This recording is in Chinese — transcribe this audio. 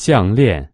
项链。